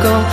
Oh